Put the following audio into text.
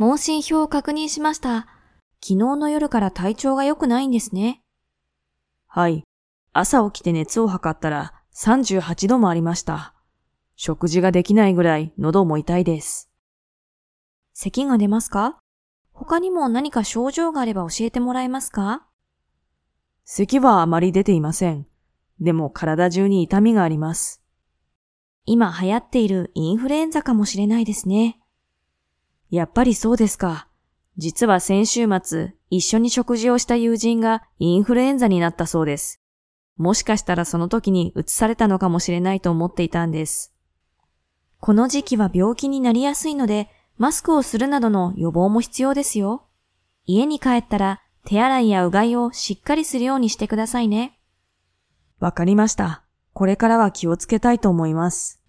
問診表を確認しました。昨日の夜から体調が良くないんですね。はい。朝起きて熱を測ったら38度もありました。食事ができないぐらい喉も痛いです。咳が出ますか？他にも何か症状があれば教えてもらえますか？咳はあまり出ていません。でも体中に痛みがあります。今流行っているインフルエンザかもしれないですね。やっぱりそうですか。実は先週末、一緒に食事をした友人がインフルエンザになったそうです。もしかしたらその時に移されたのかもしれないと思っていたんです。この時期は病気になりやすいので、マスクをするなどの予防も必要ですよ。家に帰ったら手洗いやうがいをしっかりするようにしてくださいね。わかりました。これからは気をつけたいと思います。